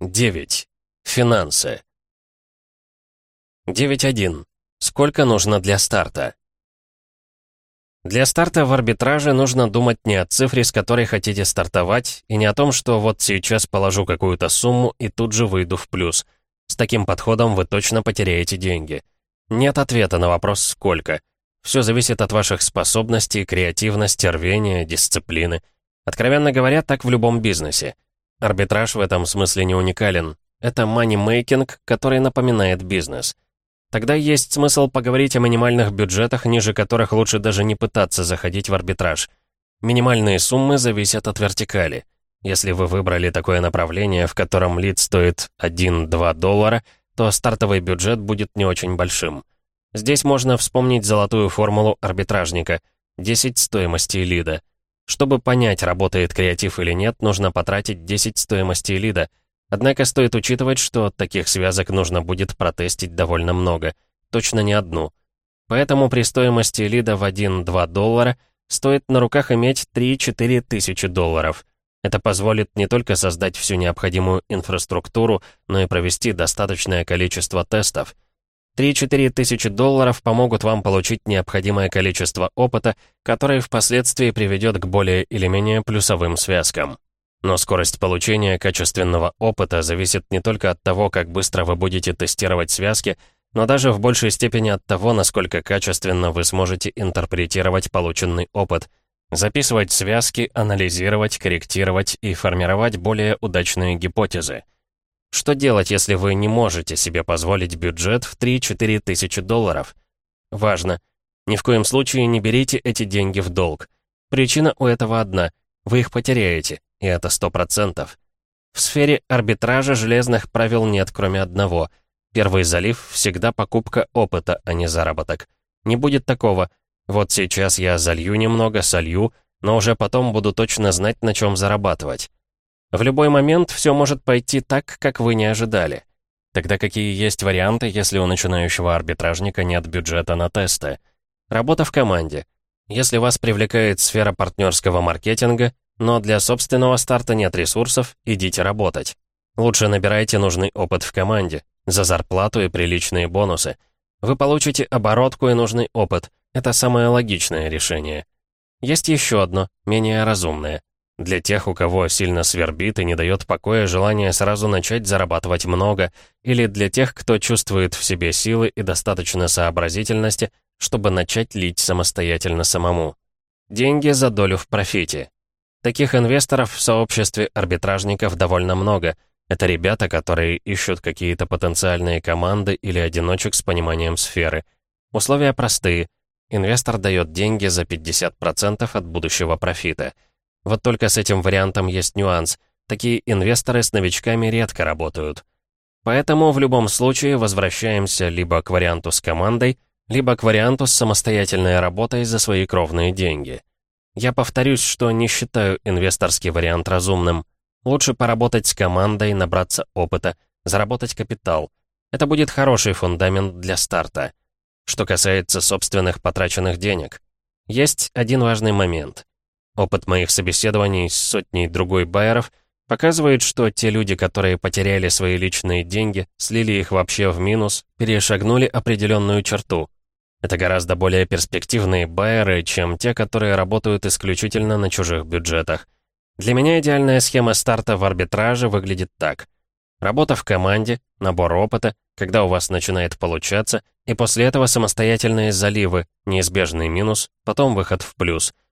9. Финансы. 9.1. Сколько нужно для старта? Для старта в арбитраже нужно думать не о цифре, с которой хотите стартовать, и не о том, что вот сейчас положу какую-то сумму и тут же выйду в плюс. С таким подходом вы точно потеряете деньги. Нет ответа на вопрос «сколько?». Все зависит от ваших способностей, креативности, рвения, дисциплины. Откровенно говоря, так в любом бизнесе. Арбитраж в этом смысле не уникален. Это манимейкинг, который напоминает бизнес. Тогда есть смысл поговорить о минимальных бюджетах, ниже которых лучше даже не пытаться заходить в арбитраж. Минимальные суммы зависят от вертикали. Если вы выбрали такое направление, в котором лид стоит 1-2 доллара, то стартовый бюджет будет не очень большим. Здесь можно вспомнить золотую формулу арбитражника – 10 стоимости лида – чтобы понять, работает креатив или нет, нужно потратить 10 стоимости лида. Однако стоит учитывать, что таких связок нужно будет протестить довольно много. Точно не одну. Поэтому при стоимости лида в 1-2 доллара стоит на руках иметь 3-4 тысячи долларов. Это позволит не только создать всю необходимую инфраструктуру, но и провести достаточное количество тестов – 3-4 тысячи долларов помогут вам получить необходимое количество опыта, которое впоследствии приведет к более или менее плюсовым связкам. Но скорость получения качественного опыта зависит не только от того, как быстро вы будете тестировать связки, но даже в большей степени от того, насколько качественно вы сможете интерпретировать полученный опыт, записывать связки, анализировать, корректировать и формировать более удачные гипотезы. Что делать, если вы не можете себе позволить бюджет в 3-4 тысячи долларов? Важно. Ни в коем случае не берите эти деньги в долг. Причина у этого одна. Вы их потеряете, и это 100%. В сфере арбитража железных правил нет, кроме одного. Первый залив всегда покупка опыта, а не заработок. Не будет такого. Вот сейчас я залью немного, солью, но уже потом буду точно знать, на чем зарабатывать. В любой момент все может пойти так, как вы не ожидали. Тогда какие есть варианты, если у начинающего арбитражника нет бюджета на тесты? Работа в команде. Если вас привлекает сфера партнерского маркетинга, но для собственного старта нет ресурсов, идите работать. Лучше набирайте нужный опыт в команде, за зарплату и приличные бонусы. Вы получите оборотку и нужный опыт. Это самое логичное решение. Есть еще одно, менее разумное. Для тех, у кого сильно свербит и не дает покоя желание сразу начать зарабатывать много, или для тех, кто чувствует в себе силы и достаточно сообразительности, чтобы начать лить самостоятельно самому. Деньги за долю в профите. Таких инвесторов в сообществе арбитражников довольно много. Это ребята, которые ищут какие-то потенциальные команды или одиночек с пониманием сферы. Условия простые. Инвестор дает деньги за 50% от будущего профита – вот только с этим вариантом есть нюанс. Такие инвесторы с новичками редко работают. Поэтому в любом случае возвращаемся либо к варианту с командой, либо к варианту с самостоятельной работой за свои кровные деньги. Я повторюсь, что не считаю инвесторский вариант разумным. Лучше поработать с командой, набраться опыта, заработать капитал. Это будет хороший фундамент для старта. Что касается собственных потраченных денег. Есть один важный момент. Опыт моих собеседований с сотней другой байеров показывает, что те люди, которые потеряли свои личные деньги, слили их вообще в минус, перешагнули определенную черту. Это гораздо более перспективные байеры, чем те, которые работают исключительно на чужих бюджетах. Для меня идеальная схема старта в арбитраже выглядит так. Работа в команде, набор опыта, когда у вас начинает получаться, и после этого самостоятельные заливы, неизбежный минус, потом выход в плюс —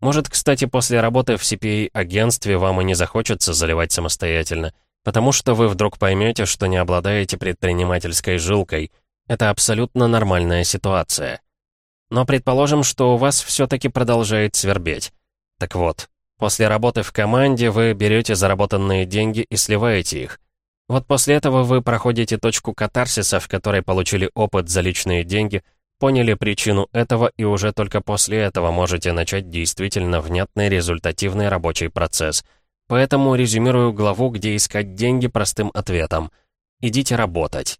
может, кстати, после работы в CPA-агентстве вам и не захочется заливать самостоятельно, потому что вы вдруг поймете, что не обладаете предпринимательской жилкой. Это абсолютно нормальная ситуация. Но предположим, что у вас все-таки продолжает свербеть. Так вот, после работы в команде вы берете заработанные деньги и сливаете их. Вот после этого вы проходите точку катарсиса, в которой получили опыт за личные деньги – поняли причину этого и уже только после этого можете начать действительно внятный результативный рабочий процесс. Поэтому резюмирую главу, где искать деньги простым ответом. Идите работать.